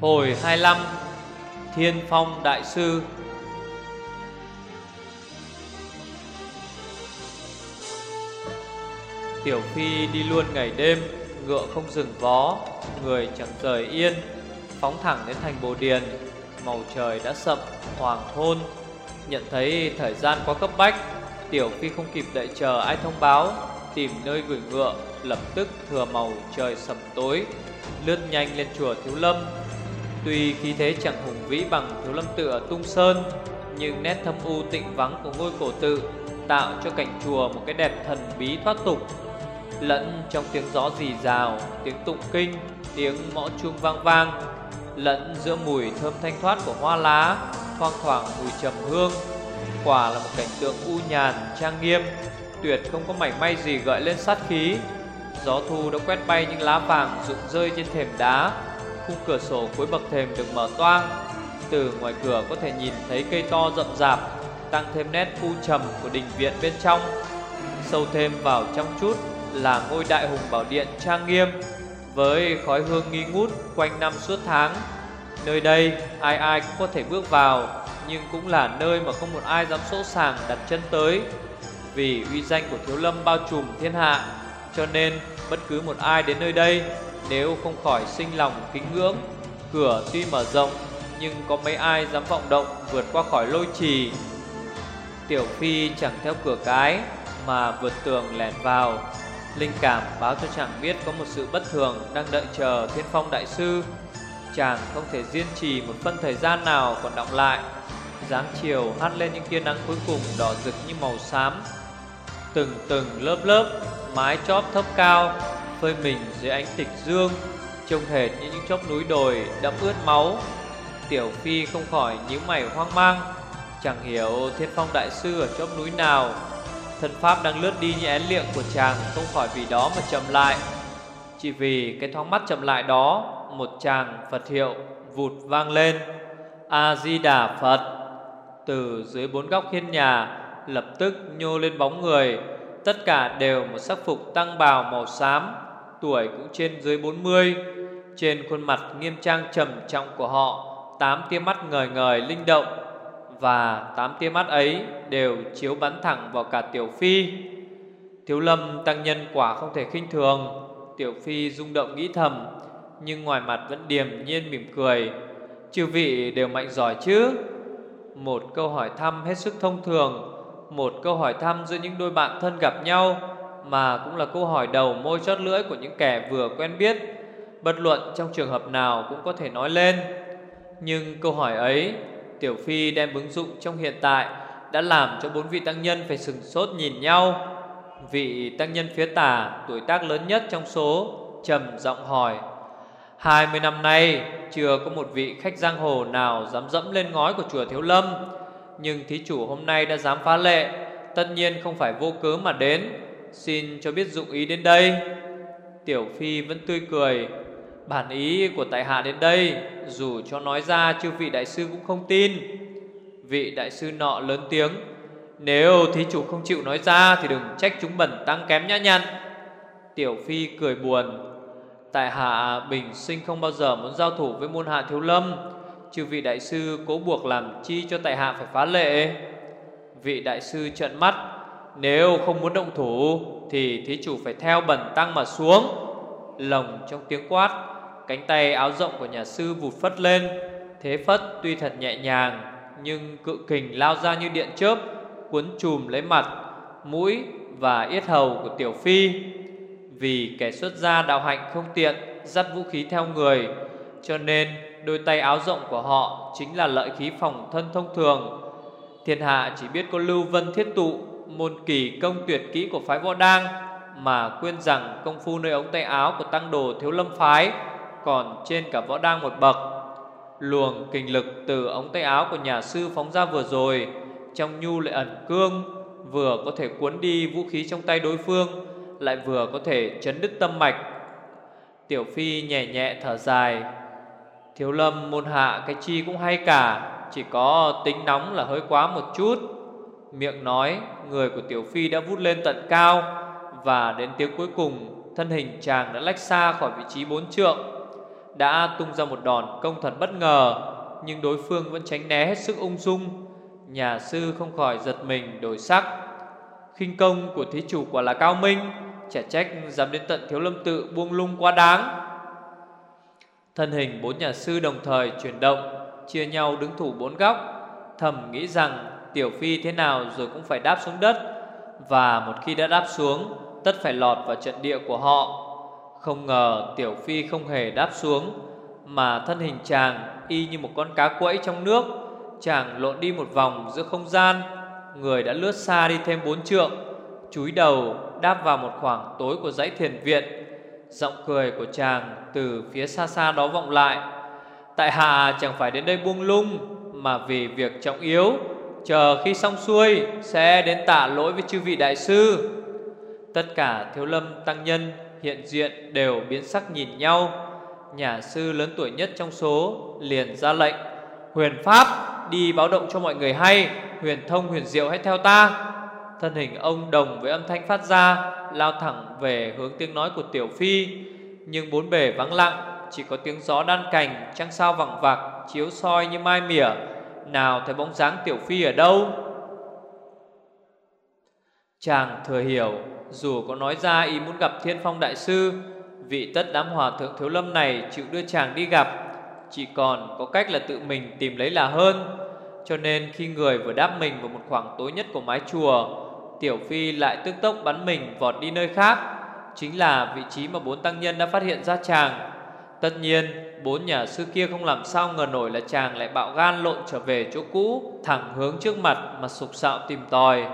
Hồi 25 Thiên Phong Đại Sư. Tiểu Phi đi luôn ngày đêm, Ngựa không dừng vó, Người chẳng rời yên. Phóng thẳng đến thành Bồ Điền, Màu trời đã sậm Hoàng hôn Nhận thấy thời gian quá cấp bách, Tiểu Phi không kịp đợi chờ ai thông báo, Tìm nơi gửi ngựa, Lập tức thừa màu trời sầm tối, Lướt nhanh lên chùa Thiếu Lâm. Tuy khí thế chẳng hùng vĩ bằng Thiếu Lâm tự ở Tung Sơn Nhưng nét thâm u tịnh vắng của ngôi cổ tự Tạo cho cảnh chùa một cái đẹp thần bí thoát tục. Lẫn trong tiếng gió rì rào Tiếng tụng kinh Tiếng mõ chuông vang vang Lẫn giữa mùi thơm thanh thoát của hoa lá Thoang thoảng mùi trầm hương Quả là một cảnh tượng u nhàn, trang nghiêm Tuyệt không có mảy may gì gợi lên sát khí. Gió thu đã quét bay những lá vàng rụng rơi trên thềm đá Khung cửa sổ cuối bậc thềm được mở toang. Từ ngoài cửa có thể nhìn thấy cây to rậm rạp, Tăng thêm nét u trầm của đình viện bên trong. Sâu thêm vào trong chút là ngôi đại hùng bảo điện trang nghiêm, Với khói hương nghi ngút quanh năm suốt tháng. Nơi đây, ai ai cũng có thể bước vào, Nhưng cũng là nơi mà không một ai dám sỗ sàng đặt chân tới. Vì uy danh của Thiếu Lâm bao trùm thiên hạ, Cho nên bất cứ một ai đến nơi đây nếu không khỏi sinh lòng kính ngưỡng, Cửa tuy mở rộng, Nhưng có mấy ai dám vọng động vượt qua khỏi lôi trì? Tiểu Phi chẳng theo cửa cái Mà vượt tường lẻn vào. Linh cảm báo cho chàng biết có một sự bất thường đang đợi chờ thiên phong đại sư. Chàng không thể duyên trì một phân thời gian nào còn động lại. Dáng chiều hắt lên những tia nắng cuối cùng đỏ rực như màu xám. Từng từng lớp lớp, Mái chóp thấp cao Phơi mình dưới ánh tịch dương, Trông hệt như những chốc núi đồi đẫm ướt máu. Tiểu Phi không khỏi nhíu mày hoang mang, Chẳng hiểu thiên phong đại sư ở chốc núi nào. Thân pháp đang lướt đi như én liệng của chàng Không khỏi vì đó mà chậm lại. Chỉ vì cái thoáng mắt chậm lại đó, Một chàng Phật hiệu vụt vang lên. A-di-đà Phật. Từ dưới bốn góc hiên nhà, Lập tức nhô lên bóng người. Tất cả đều một sắc phục tăng bào màu xám. Tuổi cũng trên dưới 40 Trên khuôn mặt nghiêm trang trầm trọng của họ, Tám tia mắt ngời ngời linh động Và tám tia mắt ấy đều chiếu bắn thẳng vào cả Tiểu Phi. Thiếu lâm tăng nhân quả không thể khinh thường, Tiểu Phi rung động nghĩ thầm, Nhưng ngoài mặt vẫn điềm nhiên mỉm cười. Chư vị đều mạnh giỏi chứ? Một câu hỏi thăm hết sức thông thường, một câu hỏi thăm giữa những đôi bạn thân gặp nhau mà cũng là câu hỏi đầu môi chót lưỡi của những kẻ vừa quen biết, bất luận trong trường hợp nào cũng có thể nói lên. Nhưng câu hỏi ấy, Tiểu Phi đem ứng dụng trong hiện tại đã làm cho bốn vị tăng nhân phải sừng sốt nhìn nhau. Vị tăng nhân phía tả, tuổi tác lớn nhất trong số, trầm giọng hỏi: hai mươi năm nay chưa có một vị khách giang hồ nào dám dẫm lên ngói của chùa Thiếu Lâm nhưng thí chủ hôm nay đã dám phá lệ Tất nhiên không phải vô cớ mà đến Xin cho biết dụng ý đến đây. Tiểu Phi vẫn tươi cười. Bản ý của tại hạ đến đây, Dù cho nói ra chư vị đại sư cũng không tin. Vị đại sư nọ lớn tiếng. Nếu thí chủ không chịu nói ra Thì đừng trách chúng bẩn tăng kém nhã nhặn. Tiểu Phi cười buồn. Tại hạ bình sinh không bao giờ muốn giao thủ với môn hạ thiếu lâm. Chư vị đại sư cố buộc làm chi cho tại hạ phải phá lệ? Vị đại sư trợn mắt. Nếu không muốn động thủ, Thì thí chủ phải theo bẩn tăng mà xuống. Lồng trong tiếng quát, Cánh tay áo rộng của nhà sư vụt phất lên. Thế phất tuy thật nhẹ nhàng, Nhưng cự kình lao ra như điện chớp, Cuốn chùm lấy mặt, Mũi và yết hầu của tiểu phi. Vì kẻ xuất gia đạo hạnh không tiện, Dắt vũ khí theo người, Cho nên Đôi tay áo rộng của họ chính là lợi khí phòng thân thông thường. Thiên hạ chỉ biết có Lưu Vân Thiết Tụ Môn kỳ công tuyệt kỹ của phái võ đang Mà quên rằng công phu nơi ống tay áo của tăng đồ thiếu lâm phái Còn trên cả võ đang một bậc. Luồng kinh lực từ ống tay áo của nhà sư phóng ra vừa rồi, Trong nhu lại ẩn cương, Vừa có thể cuốn đi vũ khí trong tay đối phương, Lại vừa có thể chấn đứt tâm mạch. Tiểu Phi nhẹ nhẹ thở dài, Thiếu lâm môn hạ cái chi cũng hay cả, Chỉ có tính nóng là hơi quá một chút. Miệng nói Người của Tiểu Phi đã vút lên tận cao Và đến tiếng cuối cùng Thân hình chàng đã lách xa khỏi vị trí bốn trượng đã tung ra một đòn công thật bất ngờ, nhưng đối phương vẫn tránh né hết sức ung dung. Nhà sư không khỏi giật mình đổi sắc. khinh công của thí chủ quả là cao minh, chả trách dám đến tận Thiếu Lâm tự buông lung quá đáng. Thân hình bốn nhà sư đồng thời chuyển động, chia nhau đứng thủ bốn góc, thầm nghĩ rằng Tiểu Phi thế nào rồi cũng phải đáp xuống đất, và một khi đã đáp xuống, tất phải lọt vào trận địa của họ. Không ngờ Tiểu Phi không hề đáp xuống Mà thân hình chàng y như một con cá quẫy trong nước. Chàng lộn đi một vòng giữa không gian Người đã lướt xa đi thêm bốn trượng Chúi đầu đáp vào một khoảng tối của dãy thiền viện. Giọng cười của chàng từ phía xa xa đó vọng lại. Tại hạ chẳng phải đến đây buông lung Mà vì việc trọng yếu Chờ khi xong xuôi Sẽ đến tạ lỗi với chư vị đại sư Tất cả thiếu lâm tăng nhân hiện diện đều biến sắc nhìn nhau. Nhà sư lớn tuổi nhất trong số liền ra lệnh: "Huyền pháp, đi báo động cho mọi người hay, Huyền thông huyền diệu hãy theo ta." Thân hình ông đồng với âm thanh phát ra, lao thẳng về hướng tiếng nói của tiểu phi, nhưng bốn bề vắng lặng, chỉ có tiếng gió đan cành, trăng sao vẳng vặc chiếu soi như mai mỉa, nào thấy bóng dáng tiểu phi ở đâu. Chàng thừa hiểu, dù có nói ra ý muốn gặp Thiên Phong Đại Sư, Vị tất đám hòa thượng thiếu lâm này chịu đưa chàng đi gặp, Chỉ còn có cách là tự mình tìm lấy là hơn. Cho nên khi người vừa đáp mình vào một khoảng tối nhất của mái chùa, Tiểu Phi lại tức tốc bắn mình vọt đi nơi khác. Chính là vị trí mà bốn tăng nhân đã phát hiện ra chàng. Tất nhiên, bốn nhà sư kia không làm sao ngờ nổi là chàng lại bạo gan lộn trở về chỗ cũ, Thẳng hướng trước mặt mà sục sạo tìm tòi.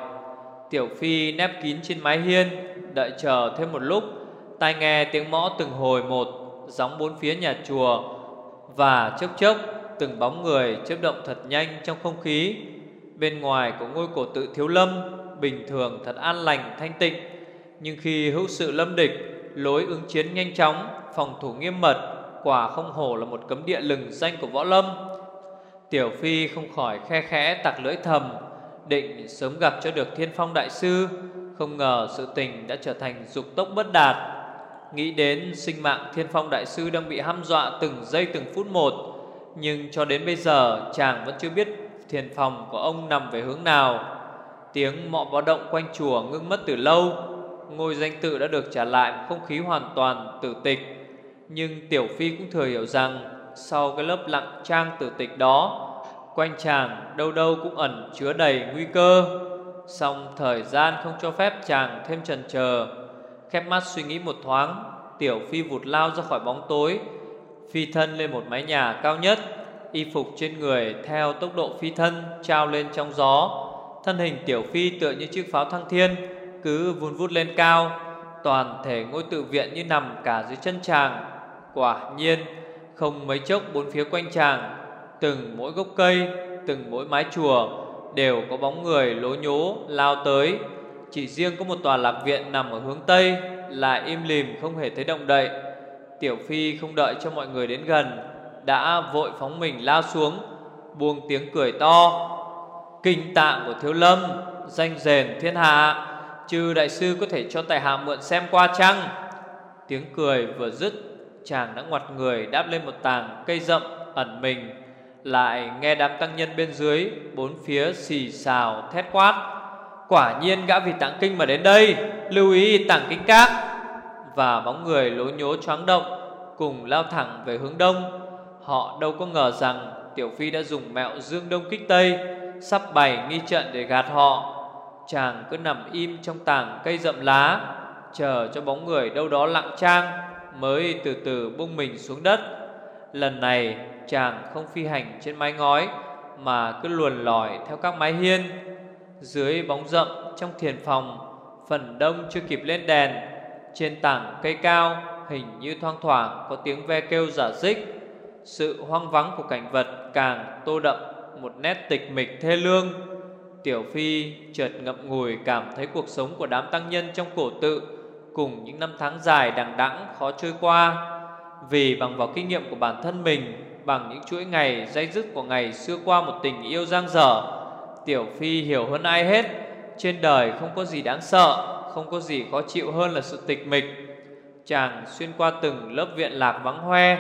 Tiểu Phi nép kín trên mái hiên, Đợi chờ thêm một lúc, Tai nghe tiếng mõ từng hồi một, Gióng bốn phía nhà chùa, Và chốc chốc Từng bóng người chớp động thật nhanh trong không khí. Bên ngoài của ngôi cổ tự thiếu lâm, Bình thường thật an lành, thanh tịnh, Nhưng khi hữu sự lâm địch Lối ứng chiến nhanh chóng, Phòng thủ nghiêm mật, Quả không hổ là một cấm địa lừng danh của võ lâm. Tiểu Phi không khỏi khe khẽ tặc lưỡi thầm, định sớm gặp cho được Thiên Phong Đại Sư, Không ngờ sự tình đã trở thành dục tốc bất đạt. Nghĩ đến sinh mạng Thiên Phong Đại Sư đang bị hăm dọa từng giây từng phút một, Nhưng cho đến bây giờ chàng vẫn chưa biết thiền phòng của ông nằm về hướng nào. Tiếng mọ báo động quanh chùa ngưng mất từ lâu Ngôi danh tự đã được trả lại một không khí hoàn toàn tử tịch. Nhưng Tiểu Phi cũng thừa hiểu rằng, Sau cái lớp lặng trang tử tịch đó, Quanh chàng đâu đâu cũng ẩn chứa đầy nguy cơ. Song thời gian không cho phép chàng thêm chần chờ. Khép mắt suy nghĩ một thoáng, Tiểu phi vụt lao ra khỏi bóng tối, Phi thân lên một mái nhà cao nhất, Y phục trên người theo tốc độ phi thân trao lên trong gió. Thân hình tiểu phi tựa như chiếc pháo thăng thiên cứ vun vút lên cao, Toàn thể ngôi tự viện như nằm cả dưới chân chàng Quả nhiên, không mấy chốc bốn phía quanh chàng Từng mỗi gốc cây, Từng mỗi mái chùa Đều có bóng người lố nhố, lao tới. Chỉ riêng có một tòa lạc viện nằm ở hướng Tây là im lìm không hề thấy động đậy. Tiểu Phi không đợi cho mọi người đến gần, Đã vội phóng mình lao xuống, Buông tiếng cười to. Kinh tạng của Thiếu Lâm, Danh rền thiên hạ. Chư đại sư có thể cho tài hạ mượn xem qua chăng? Tiếng cười vừa dứt, Chàng đã ngoặt người, đáp lên một tàng cây rậm ẩn mình. Lại nghe đám tăng nhân bên dưới, Bốn phía xì xào, thét quát. Quả nhiên gã vì tặng kinh mà đến đây, Lưu ý tặng kinh các. Và bóng người lố nhố choáng động, Cùng lao thẳng về hướng đông. Họ đâu có ngờ rằng Tiểu Phi đã dùng mẹo dương đông kích tây, Sắp bày nghi trận để gạt họ. Chàng cứ nằm im trong tảng cây rậm lá, Chờ cho bóng người đâu đó lặng trang Mới từ từ buông mình xuống đất. Lần này, chàng không phi hành trên mái ngói, Mà cứ luồn lỏi theo các mái hiên. Dưới bóng rậm trong thiền phòng, Phần đông chưa kịp lên đèn. Trên tảng cây cao, Hình như thoang thoảng có tiếng ve kêu giả dích. Sự hoang vắng của cảnh vật càng tô đậm Một nét tịch mịch thê lương. Tiểu Phi chợt ngậm ngùi cảm thấy cuộc sống của đám tăng nhân trong cổ tự Cùng những năm tháng dài đằng đẵng khó trôi qua Vì bằng vào kinh nghiệm của bản thân mình bằng những chuỗi ngày dây dứt của ngày xưa qua một tình yêu giang dở. Tiểu Phi hiểu hơn ai hết, trên đời không có gì đáng sợ, không có gì khó chịu hơn là sự tịch mịch. Chàng xuyên qua từng lớp viện lạc vắng hoe,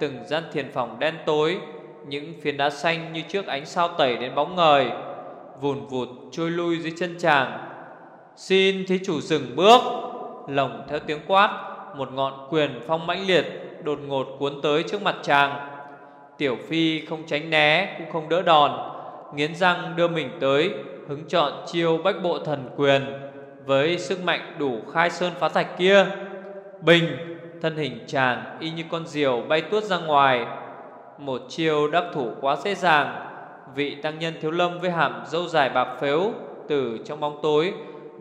Từng gian thiền phòng đen tối Những phiến đá xanh như trước ánh sao tẩy đến bóng ngời Vùn vụt trôi lui dưới chân chàng. Xin thí chủ dừng bước, Lồng theo tiếng quát, Một ngọn quyền phong mãnh liệt Đột ngột cuốn tới trước mặt chàng. Tiểu Phi không tránh né, Cũng không đỡ đòn, Nghiến răng đưa mình tới, Hứng chọn chiêu bách bộ thần quyền Với sức mạnh đủ khai sơn phá thạch kia. Bình, Thân hình chàng y như con diều bay tuốt ra ngoài. Một chiêu đắc thủ quá dễ dàng Vị tăng nhân thiếu lâm với hàm dâu dài bạc phếu Từ trong bóng tối,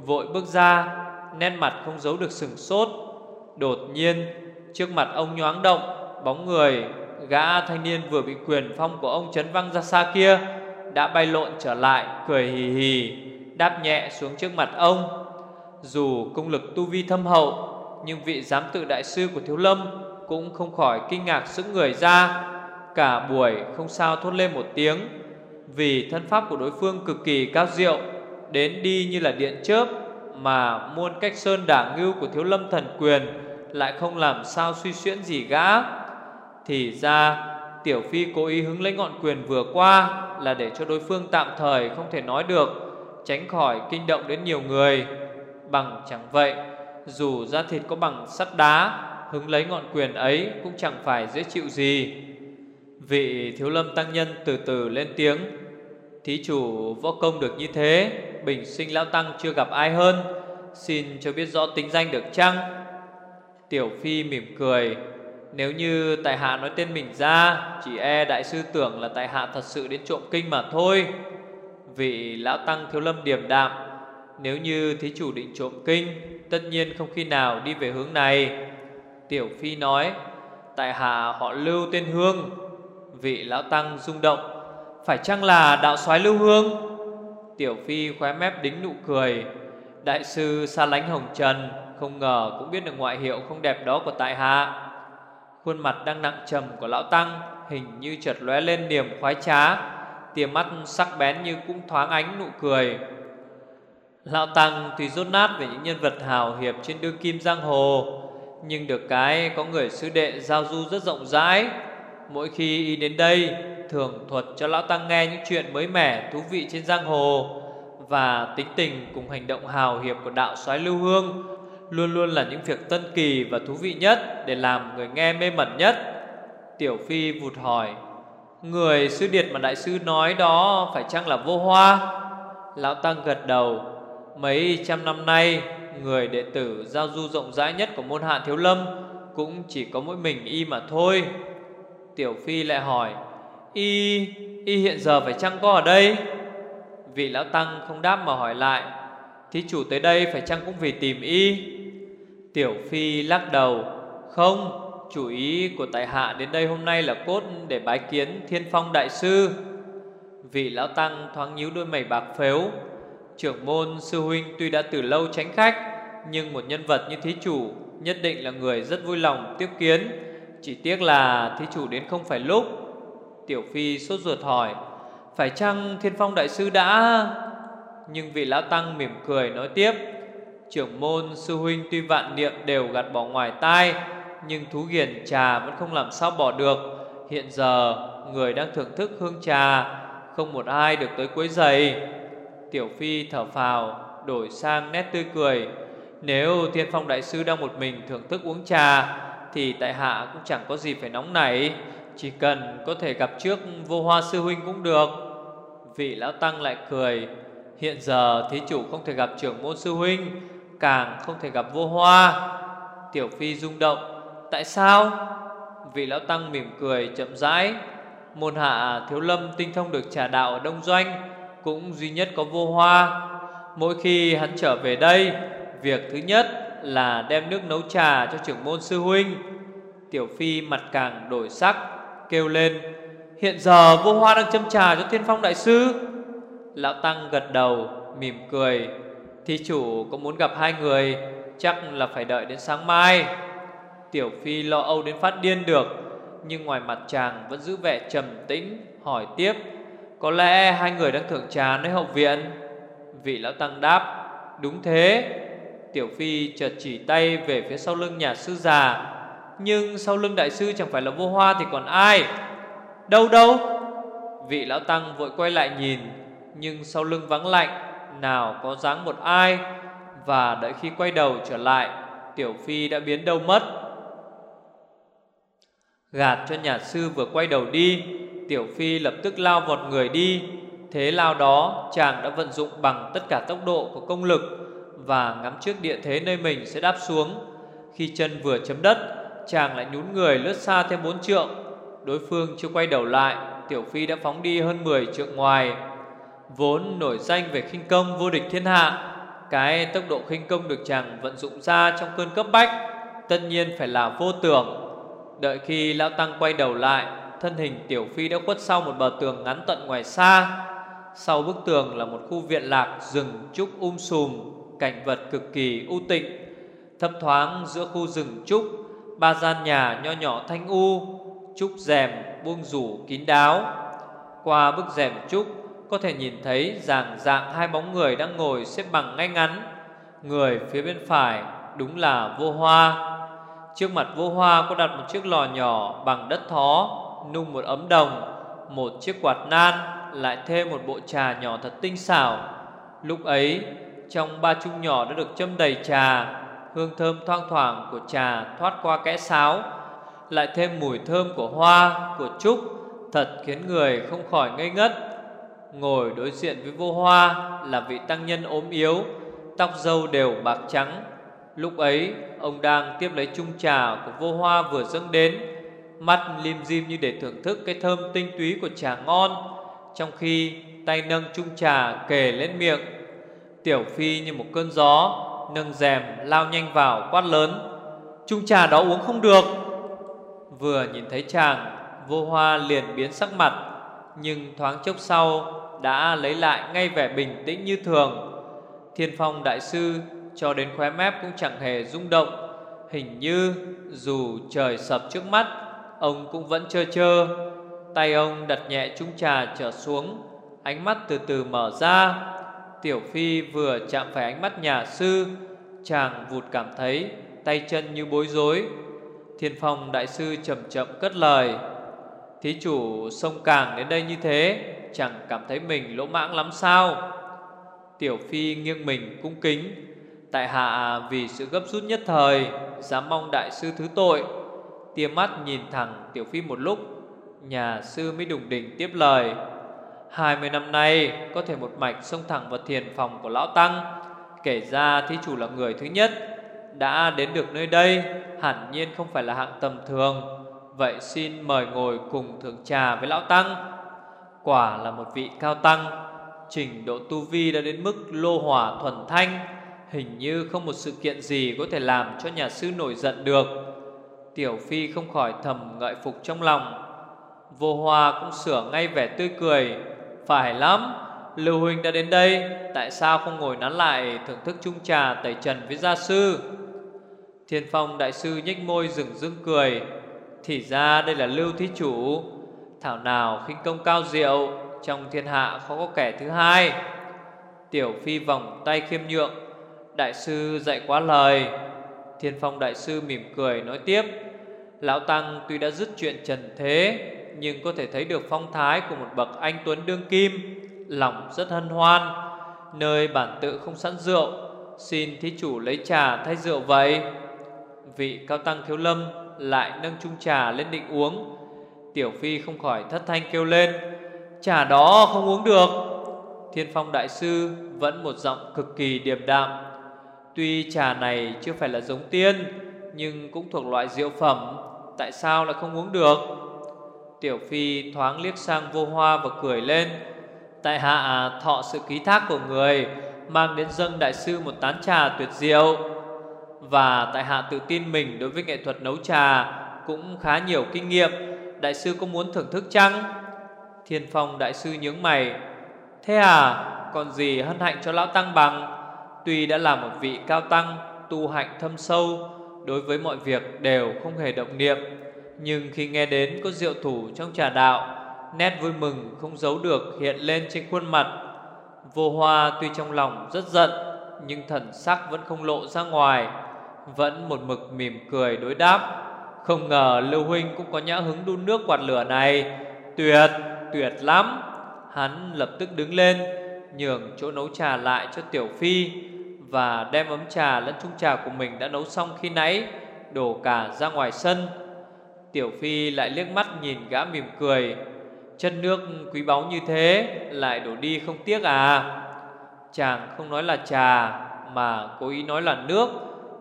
Vội bước ra, Nét mặt không giấu được sừng sốt. Đột nhiên, Trước mặt ông nhoáng động, Bóng người, Gã thanh niên vừa bị quyền phong của ông chấn văng ra xa kia, Đã bay lộn trở lại, Cười hì hì, Đáp nhẹ xuống trước mặt ông. Dù công lực tu vi thâm hậu, Nhưng vị giám tự đại sư của Thiếu Lâm Cũng không khỏi kinh ngạc sững người ra. Cả buổi không sao thốt lên một tiếng. Vì thân pháp của đối phương cực kỳ cao diệu, Đến đi như là điện chớp, Mà muôn cách sơn đả ngưu của Thiếu Lâm thần quyền Lại không làm sao suy xuyễn gì gã. Thì ra, Tiểu Phi cố ý hứng lấy ngọn quyền vừa qua Là để cho đối phương tạm thời không thể nói được, Tránh khỏi kinh động đến nhiều người. Bằng chẳng vậy, Dù da thịt có bằng sắt đá, Hứng lấy ngọn quyền ấy Cũng chẳng phải dễ chịu gì. Vị thiếu lâm tăng nhân từ từ lên tiếng. Thí chủ võ công được như thế, Bình sinh lão tăng chưa gặp ai hơn. Xin cho biết rõ tính danh được chăng? Tiểu Phi mỉm cười. Nếu như tại hạ nói tên mình ra, Chỉ e đại sư tưởng là tại hạ thật sự đến trộm kinh mà thôi. Vị lão tăng thiếu lâm điềm đạm. Nếu như thí chủ định trộm kinh, Tất nhiên không khi nào đi về hướng này. Tiểu Phi nói, Tại hạ họ lưu tên Hương. Vị lão tăng rung động. Phải chăng là đạo soái lưu hương? Tiểu Phi khóe mép đính nụ cười. Đại sư xa lánh hồng trần, Không ngờ cũng biết được ngoại hiệu không đẹp đó của tại hạ. Khuôn mặt đang nặng trầm của lão tăng Hình như chợt lóe lên niềm khoái trá, Tia mắt sắc bén như cũng thoáng ánh nụ cười. Lão Tăng tuy rốt nát về những nhân vật hào hiệp trên đương kim giang hồ, Nhưng được cái có người sư đệ giao du rất rộng rãi. Mỗi khi y đến đây Thường thuật cho Lão Tăng nghe những chuyện mới mẻ, thú vị trên giang hồ. Và tính tình cùng hành động hào hiệp của đạo soái lưu hương Luôn luôn là những việc tân kỳ và thú vị nhất Để làm người nghe mê mẩn nhất. Tiểu Phi vụt hỏi, Người sư điệt mà đại sư nói đó phải chăng là vô hoa? Lão Tăng gật đầu, Mấy trăm năm nay, Người đệ tử giao du rộng rãi nhất của môn hạ thiếu lâm Cũng chỉ có mỗi mình y mà thôi. Tiểu Phi lại hỏi Y, y hiện giờ phải chăng có ở đây? Vị lão tăng không đáp mà hỏi lại Thí chủ tới đây phải chăng cũng vì tìm y? Tiểu Phi lắc đầu Không Chủ ý của tại hạ đến đây hôm nay là cốt để bái kiến thiên phong đại sư. Vị lão tăng thoáng nhíu đôi mày bạc phếu Trưởng môn sư huynh tuy đã từ lâu tránh khách Nhưng một nhân vật như thí chủ Nhất định là người rất vui lòng tiếp kiến. Chỉ tiếc là thí chủ đến không phải lúc. Tiểu Phi sốt ruột hỏi, Phải chăng thiên phong đại sư đã? Nhưng vị lão tăng mỉm cười nói tiếp, Trưởng môn, sư huynh tuy vạn niệm đều gạt bỏ ngoài tai, Nhưng thú ghiền trà vẫn không làm sao bỏ được. Hiện giờ, người đang thưởng thức hương trà, Không một ai được tới cuối giày Tiểu Phi thở phào, Đổi sang nét tươi cười, Nếu Thiên Phong Đại Sư đang một mình thưởng thức uống trà thì tại hạ cũng chẳng có gì phải nóng nảy Chỉ cần có thể gặp trước vô hoa sư huynh cũng được. Vị lão tăng lại cười Hiện giờ thí chủ không thể gặp trưởng môn sư huynh Càng không thể gặp vô hoa. Tiểu Phi rung động Tại sao? Vị lão tăng mỉm cười chậm rãi Môn hạ thiếu lâm tinh thông được trà đạo ở Đông Doanh cũng duy nhất có vô hoa. Mỗi khi hắn trở về đây, việc thứ nhất là đem nước nấu trà cho trưởng môn sư huynh. Tiểu Phi mặt càng đổi sắc, kêu lên: "Hiện giờ vô hoa đang châm trà cho Thiên Phong đại sư." Lão tăng gật đầu, mỉm cười: "Thí chủ có muốn gặp hai người, chắc là phải đợi đến sáng mai." Tiểu Phi lo âu đến phát điên được, nhưng ngoài mặt chàng vẫn giữ vẻ trầm tĩnh, hỏi tiếp: có lẽ hai người đang thưởng trà nơi hậu viện Vị lão tăng đáp Đúng thế Tiểu Phi chợt chỉ tay về phía sau lưng nhà sư già. Nhưng sau lưng đại sư chẳng phải là vô hoa thì còn ai? Đâu đâu? Vị lão tăng vội quay lại nhìn, Nhưng sau lưng vắng lạnh, Nào có dáng một ai? Và đợi khi quay đầu trở lại, Tiểu Phi đã biến đâu mất? Gạt cho nhà sư vừa quay đầu đi, Tiểu Phi lập tức lao vọt người đi. Thế lao đó, chàng đã vận dụng bằng tất cả tốc độ của công lực và ngắm trước địa thế nơi mình sẽ đáp xuống. Khi chân vừa chấm đất, Chàng lại nhún người lướt xa thêm bốn trượng. Đối phương chưa quay đầu lại, Tiểu Phi đã phóng đi hơn 10 trượng ngoài. Vốn nổi danh về khinh công vô địch thiên hạ, Cái tốc độ khinh công được chàng vận dụng ra trong cơn cấp bách, Tất nhiên phải là vô tưởng. Đợi khi Lão Tăng quay đầu lại, Thân hình Tiểu Phi đã khuất sau một bờ tường ngắn tận ngoài xa. Sau bức tường là một khu viện lạc rừng trúc um sùm. Cảnh vật cực kỳ u tịnh, Thấp thoáng giữa khu rừng trúc, Ba gian nhà nho nhỏ thanh u, Trúc rèm buông rủ kín đáo. Qua bức rèm trúc, Có thể nhìn thấy ràng dạng hai bóng người đang ngồi xếp bằng ngay ngắn. Người phía bên phải đúng là vô hoa. Trước mặt vô hoa có đặt một chiếc lò nhỏ bằng đất thó, Nung một ấm đồng, Một chiếc quạt nan, Lại thêm một bộ trà nhỏ thật tinh xảo. Lúc ấy trong ba chung nhỏ đã được châm đầy trà Hương thơm thoang thoảng của trà thoát qua kẽ sáo Lại thêm mùi thơm của hoa, của trúc Thật khiến người không khỏi ngây ngất. Ngồi đối diện với vô hoa Là vị tăng nhân ốm yếu Tóc râu đều bạc trắng. Lúc ấy ông đang tiếp lấy chung trà của vô hoa vừa dâng đến Mắt lim dim như để thưởng thức cái thơm tinh túy của trà ngon Trong khi tay nâng chung trà kề lên miệng Tiểu Phi như một cơn gió, Nâng rèm lao nhanh vào quát lớn, Chung trà đó uống không được. Vừa nhìn thấy chàng Vô hoa liền biến sắc mặt, Nhưng thoáng chốc sau Đã lấy lại ngay vẻ bình tĩnh như thường. Thiên phong đại sư cho đến khóe mép cũng chẳng hề rung động, Hình như dù trời sập trước mắt, Ông cũng vẫn chơ chơ Tay ông đặt nhẹ chung trà trở xuống, Ánh mắt từ từ mở ra. Tiểu Phi vừa chạm phải ánh mắt nhà sư, Chàng vụt cảm thấy Tay chân như bối rối. Thiên phong đại sư chậm chậm cất lời, Thí chủ sông càng đến đây như thế, Chẳng cảm thấy mình lỗ mãng lắm sao? Tiểu Phi nghiêng mình cung kính, Tại hạ vì sự gấp rút nhất thời, Dám mong đại sư thứ tội. Tia mắt nhìn thẳng Tiểu Phi một lúc, Nhà sư mới đùng đỉnh tiếp lời hai mươi năm nay, Có thể một mạch xông thẳng vào thiền phòng của Lão Tăng. Kể ra thí chủ là người thứ nhất Đã đến được nơi đây, Hẳn nhiên không phải là hạng tầm thường. Vậy xin mời ngồi cùng thưởng trà với Lão Tăng. Quả là một vị cao tăng, Trình độ tu vi đã đến mức lô hỏa thuần thanh, Hình như không một sự kiện gì có thể làm cho nhà sư nổi giận được. Tiểu Phi không khỏi thầm ngợi phục trong lòng. Vô Hoa cũng sửa ngay vẻ tươi cười. Phải lắm. Lưu Huynh đã đến đây, Tại sao không ngồi nán lại thưởng thức chung trà tẩy trần với gia sư? Thiên Phong đại sư nhếch môi rừng rưng cười. Thì ra đây là Lưu Thí Chủ. Thảo nào khinh công cao diệu, Trong thiên hạ không có kẻ thứ hai. Tiểu Phi vòng tay khiêm nhượng. Đại sư dạy quá lời. Thiên Phong đại sư mỉm cười nói tiếp. Lão Tăng tuy đã dứt chuyện trần thế nhưng có thể thấy được phong thái của một bậc anh Tuấn đương kim, Lòng rất hân hoan. Nơi bản tự không sẵn rượu, Xin thí chủ lấy trà thay rượu vậy. Vị cao tăng thiếu lâm Lại nâng chung trà lên định uống. Tiểu Phi không khỏi thất thanh kêu lên, Trà đó không uống được. Thiên Phong Đại Sư vẫn một giọng cực kỳ điềm đạm, Tuy trà này chưa phải là giống tiên, Nhưng cũng thuộc loại rượu phẩm, Tại sao lại không uống được? Tiểu Phi thoáng liếc sang vô hoa và cười lên. Tại hạ à, thọ sự ký thác của người, Mang đến dâng đại sư một tán trà tuyệt diệu. Và tại hạ tự tin mình đối với nghệ thuật nấu trà, Cũng khá nhiều kinh nghiệm. Đại sư có muốn thưởng thức chăng? Thiên phong đại sư nhướng mày. Thế à Còn gì hân hạnh cho lão tăng bằng? Tuy đã là một vị cao tăng, Tu hạnh thâm sâu, Đối với mọi việc đều không hề động niệm. Nhưng khi nghe đến có diệu thủ trong trà đạo Nét vui mừng không giấu được hiện lên trên khuôn mặt. Vô hoa tuy trong lòng rất giận Nhưng thần sắc vẫn không lộ ra ngoài Vẫn một mực mỉm cười đối đáp. Không ngờ Lưu Huynh cũng có nhã hứng đun nước quạt lửa này. Tuyệt, tuyệt lắm. Hắn lập tức đứng lên Nhường chỗ nấu trà lại cho Tiểu Phi Và đem ấm trà lẫn chung trà của mình đã nấu xong khi nãy Đổ cả ra ngoài sân. Tiểu Phi lại liếc mắt nhìn gã mỉm cười. Chân nước quý báu như thế Lại đổ đi không tiếc à? Chàng không nói là trà, Mà cố ý nói là nước.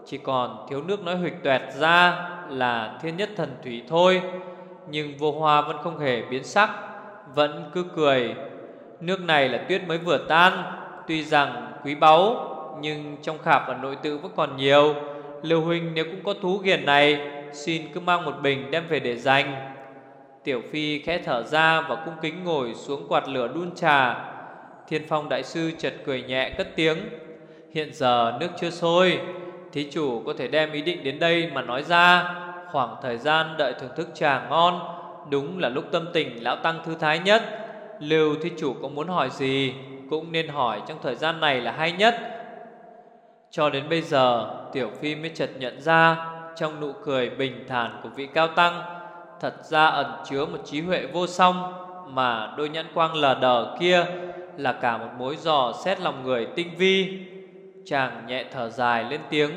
Chỉ còn thiếu nước nói huỵch tuẹt ra Là thiên nhất thần thủy thôi. Nhưng vô hoa vẫn không hề biến sắc, Vẫn cứ cười. Nước này là tuyết mới vừa tan, Tuy rằng quý báu, Nhưng trong khạp và nội tự vẫn còn nhiều. Lưu huynh nếu cũng có thú ghiền này Xin cứ mang một bình đem về để dành. Tiểu Phi khẽ thở ra và cung kính ngồi xuống quạt lửa đun trà. Thiên Phong Đại Sư chợt cười nhẹ cất tiếng. Hiện giờ nước chưa sôi, Thí chủ có thể đem ý định đến đây mà nói ra. Khoảng thời gian đợi thưởng thức trà ngon, Đúng là lúc tâm tình lão tăng thư thái nhất. Lưu thí chủ có muốn hỏi gì Cũng nên hỏi trong thời gian này là hay nhất. Cho đến bây giờ, Tiểu Phi mới chợt nhận ra trong nụ cười bình thản của vị cao tăng. Thật ra ẩn chứa một trí huệ vô song Mà đôi nhãn quang lờ đờ kia Là cả một mối dò xét lòng người tinh vi. Chàng nhẹ thở dài lên tiếng.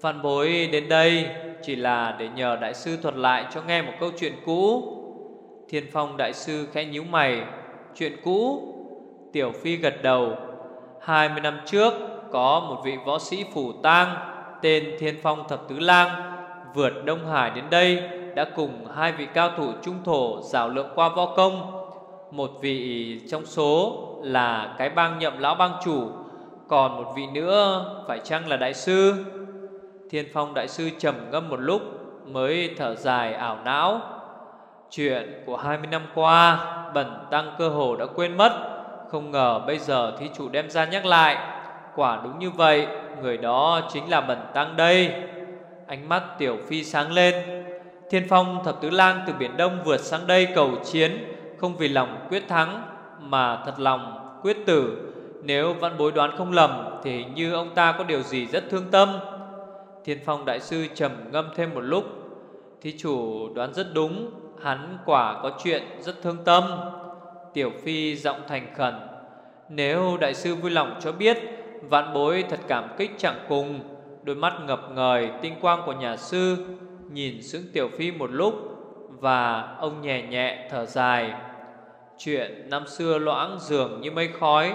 Văn bối đến đây Chỉ là để nhờ đại sư thuật lại cho nghe một câu chuyện cũ. Thiên phong đại sư khẽ nhíu mày. Chuyện cũ? Tiểu phi gật đầu. Hai mươi năm trước, Có một vị võ sĩ phủ tang Tên Thiên Phong Thập Tứ Lang Vượt Đông Hải đến đây đã cùng hai vị cao thủ trung thổ giảo lượng qua võ công. Một vị trong số là cái bang nhậm lão bang chủ, còn một vị nữa phải chăng là đại sư? Thiên Phong đại sư trầm ngâm một lúc mới thở dài ảo não. Chuyện của 20 năm qua, bẩn tăng cơ hồ đã quên mất, không ngờ bây giờ thí chủ đem ra nhắc lại. Quả đúng như vậy, người đó chính là bẩn tăng đây. Ánh mắt tiểu phi sáng lên. Thiên Phong thập tứ lang từ Biển Đông vượt sang đây cầu chiến, Không vì lòng quyết thắng, Mà thật lòng quyết tử. Nếu văn bối đoán không lầm, Thì hình như ông ta có điều gì rất thương tâm. Thiên Phong đại sư trầm ngâm thêm một lúc. Thí chủ đoán rất đúng, Hắn quả có chuyện rất thương tâm. Tiểu Phi giọng thành khẩn. Nếu đại sư vui lòng cho biết Vạn bối thật cảm kích chẳng cùng Đôi mắt ngập ngời tinh quang của nhà sư nhìn sững Tiểu Phi một lúc và ông nhẹ nhẹ thở dài. Chuyện năm xưa loãng dường như mây khói,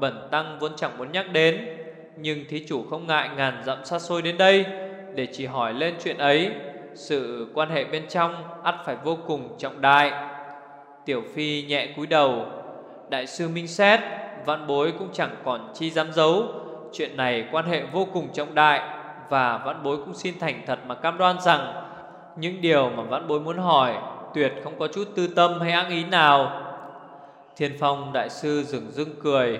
bẩn tăng vốn chẳng muốn nhắc đến, nhưng thí chủ không ngại ngàn dặm xa xôi đến đây để chỉ hỏi lên chuyện ấy. Sự quan hệ bên trong ắt phải vô cùng trọng đại. Tiểu Phi nhẹ cúi đầu, đại sư minh xét, Văn bối cũng chẳng còn chi dám giấu. Chuyện này quan hệ vô cùng trọng đại và Văn bối cũng xin thành thật mà cam đoan rằng những điều mà Văn bối muốn hỏi tuyệt không có chút tư tâm hay ác ý nào. Thiên Phong đại sư dừng dưng cười,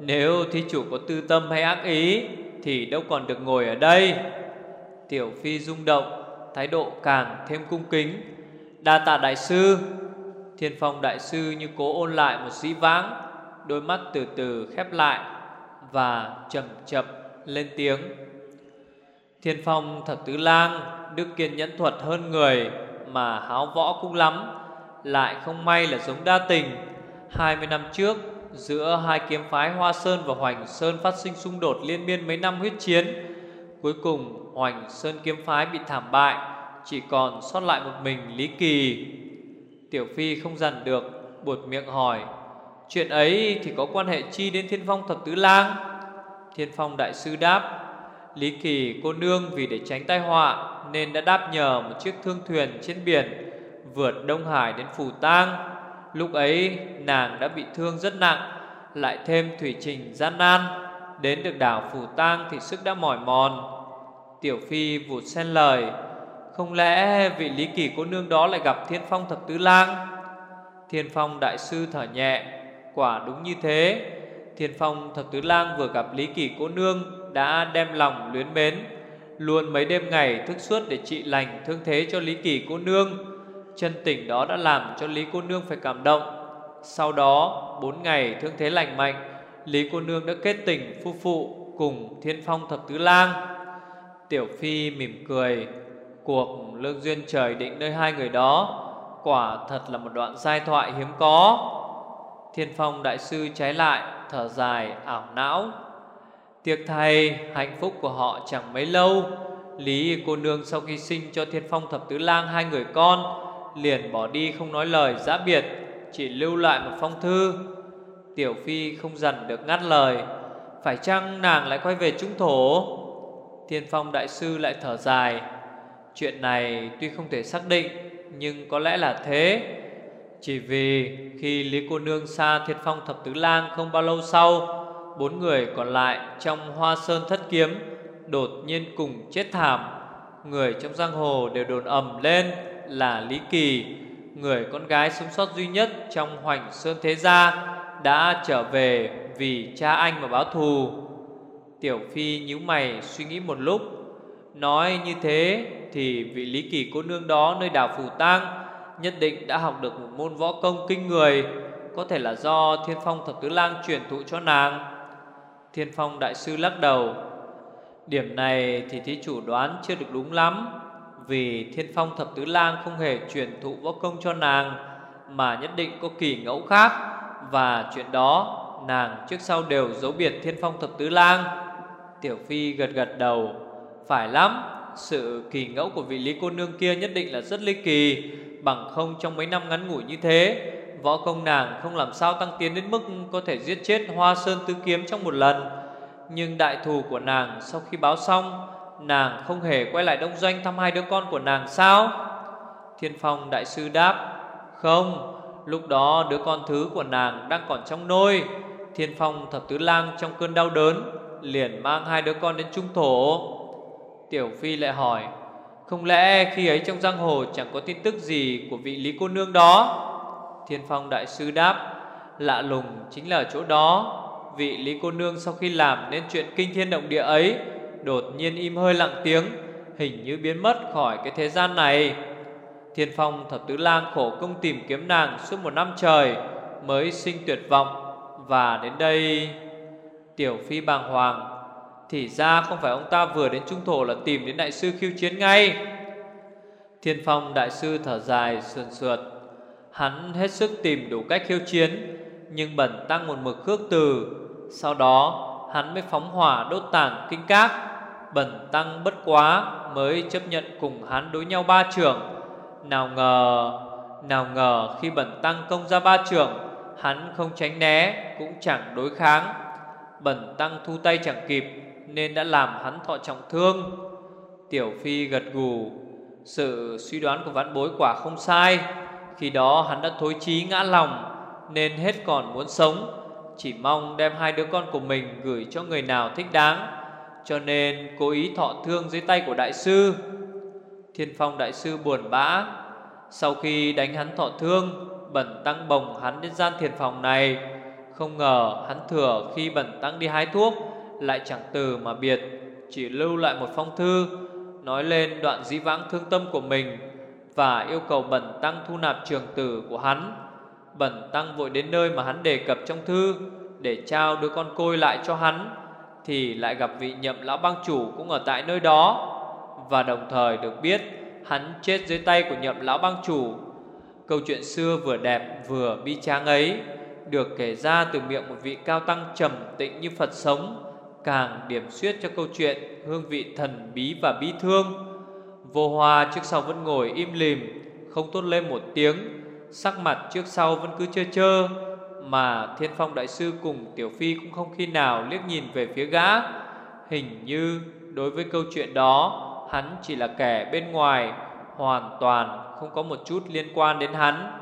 nếu thí chủ có tư tâm hay ác ý thì đâu còn được ngồi ở đây. Tiểu Phi rung động, thái độ càng thêm cung kính. Đa tạ đại sư. Thiên Phong đại sư như cố ôn lại một dĩ vãng, đôi mắt từ từ khép lại và chậm chậm lên tiếng. Thiên phong thật tứ lang, Đức kiên nhẫn thuật hơn người Mà háo võ cũng lắm, Lại không may là giống đa tình 20 năm trước, Giữa hai kiếm phái Hoa Sơn và Hoành Sơn Phát sinh xung đột liên miên mấy năm huyết chiến, Cuối cùng Hoành Sơn kiếm phái bị thảm bại, Chỉ còn sót lại một mình Lý Kỳ Tiểu Phi không dằn được, Buột miệng hỏi Chuyện ấy thì có quan hệ chi đến Thiên Phong Thập Tứ Lang. Thiên Phong Đại Sư đáp, Lý Kỳ cô nương vì để tránh tai họa Nên đã đáp nhờ một chiếc thương thuyền trên biển Vượt Đông Hải đến Phủ Tang. Lúc ấy nàng đã bị thương rất nặng, Lại thêm thủy trình gian nan. Đến được đảo Phủ Tang thì sức đã mỏi mòn. Tiểu Phi vụt xen lời, Không lẽ vị Lý Kỳ cô nương đó lại gặp Thiên Phong Thập Tứ Lang? Thiên Phong Đại Sư thở nhẹ Quả đúng như thế. Thiên Phong Thập Tứ Lang vừa gặp Lý Kỳ cô nương đã đem lòng luyến mến. Luôn mấy đêm ngày thức suốt để trị lành thương thế cho Lý Kỳ cô nương. Chân tình đó đã làm cho Lý cô nương phải cảm động. Sau đó, bốn ngày thương thế lành mạnh, Lý cô nương đã kết tình phu phụ cùng thiên phong thập tứ lang. Tiểu Phi mỉm cười, Cuộc lương duyên trời định nơi hai người đó Quả thật là một đoạn giai thoại hiếm có. Thiên phong đại sư trái lại, Thở dài, ảo não. Tiếc thay, hạnh phúc của họ chẳng mấy lâu, Lý cô nương sau khi sinh cho thiên phong thập tứ lang hai người con, Liền bỏ đi không nói lời giã biệt, Chỉ lưu lại một phong thư. Tiểu Phi không dần được ngắt lời. Phải chăng nàng lại quay về trung thổ? Thiên phong đại sư lại thở dài. Chuyện này tuy không thể xác định, Nhưng có lẽ là thế. Chỉ vì khi Lý cô nương xa thiệt phong thập tứ lang không bao lâu sau, Bốn người còn lại trong hoa sơn thất kiếm Đột nhiên cùng chết thảm. Người trong giang hồ đều đồn ầm lên là Lý Kỳ, Người con gái sống sót duy nhất trong hoành sơn thế gia, Đã trở về vì cha anh mà báo thù. Tiểu Phi nhíu mày suy nghĩ một lúc, Nói như thế thì vị Lý Kỳ cô nương đó nơi đảo Phủ Tang Nhất định đã học được một môn võ công kinh người, Có thể là do Thiên Phong Thập Tứ Lang truyền thụ cho nàng. Thiên Phong Đại Sư lắc đầu, Điểm này thì thí chủ đoán chưa được đúng lắm, Vì Thiên Phong Thập Tứ Lang không hề truyền thụ võ công cho nàng, Mà nhất định có kỳ ngẫu khác, Và chuyện đó nàng trước sau đều giấu biệt Thiên Phong Thập Tứ Lang. Tiểu Phi gật gật đầu, Phải lắm, Sự kỳ ngẫu của vị Lý cô nương kia nhất định là rất ly kỳ Bằng không trong mấy năm ngắn ngủi như thế. Võ công nàng không làm sao tăng tiến đến mức Có thể giết chết Hoa Sơn Tứ Kiếm trong một lần. Nhưng đại thù của nàng sau khi báo xong, Nàng không hề quay lại đông doanh thăm hai đứa con của nàng sao? Thiên Phong đại sư đáp, Không, Lúc đó đứa con thứ của nàng đang còn trong nôi. Thiên Phong thập tứ lang trong cơn đau đớn Liền mang hai đứa con đến trung thổ. Tiểu Phi lại hỏi không lẽ khi ấy trong giang hồ Chẳng có tin tức gì của vị Lý cô nương đó? Thiên Phong đại sư đáp, Lạ lùng chính là ở chỗ đó. Vị Lý cô nương sau khi làm nên chuyện kinh thiên động địa ấy, Đột nhiên im hơi lặng tiếng, Hình như biến mất khỏi cái thế gian này. Thiên Phong thập tứ lang khổ công tìm kiếm nàng suốt một năm trời Mới sinh tuyệt vọng, Và đến đây, Tiểu Phi bàng hoàng thì ra không phải ông ta vừa đến trung thổ là tìm đến đại sư khiêu chiến ngay. Thiên Phong đại sư thở dài, sườn sượt. Hắn hết sức tìm đủ cách khiêu chiến, Nhưng bẩn tăng một mực khước từ. Sau đó, hắn mới phóng hỏa đốt tàn kinh các. Bẩn tăng bất quá mới chấp nhận cùng hắn đối nhau ba trưởng. Nào ngờ Nào ngờ khi bẩn tăng công ra ba trưởng, Hắn không tránh né, Cũng chẳng đối kháng. Bẩn tăng thu tay chẳng kịp nên đã làm hắn thọ trọng thương. Tiểu Phi gật gù, Sự suy đoán của vãn bối quả không sai. Khi đó hắn đã thối chí ngã lòng, Nên hết còn muốn sống. Chỉ mong đem hai đứa con của mình Gửi cho người nào thích đáng, Cho nên cố ý thọ thương dưới tay của đại sư. Thiên phong đại sư buồn bã. Sau khi đánh hắn thọ thương, Bẩn tăng bồng hắn đến gian thiền phòng này. Không ngờ hắn thừa khi bẩn tăng đi hái thuốc. Lại chẳng từ mà biệt, Chỉ lưu lại một phong thư, Nói lên đoạn dĩ vãng thương tâm của mình Và yêu cầu bẩn tăng thu nạp trường tử của hắn. Bẩn tăng vội đến nơi mà hắn đề cập trong thư, Để trao đứa con côi lại cho hắn, Thì lại gặp vị nhậm lão bang chủ cũng ở tại nơi đó, Và đồng thời được biết Hắn chết dưới tay của nhậm lão bang chủ. Câu chuyện xưa vừa đẹp vừa bi tráng ấy Được kể ra từ miệng một vị cao tăng trầm tĩnh như Phật sống. Càng điểm xuyết cho câu chuyện hương vị thần bí và bi thương. Vô hoa trước sau vẫn ngồi im lìm, Không tốt lên một tiếng. Sắc mặt trước sau vẫn cứ chơ chơ, Mà Thiên Phong Đại Sư cùng Tiểu Phi cũng không khi nào liếc nhìn về phía gã. Hình như đối với câu chuyện đó, Hắn chỉ là kẻ bên ngoài, Hoàn toàn không có một chút liên quan đến hắn.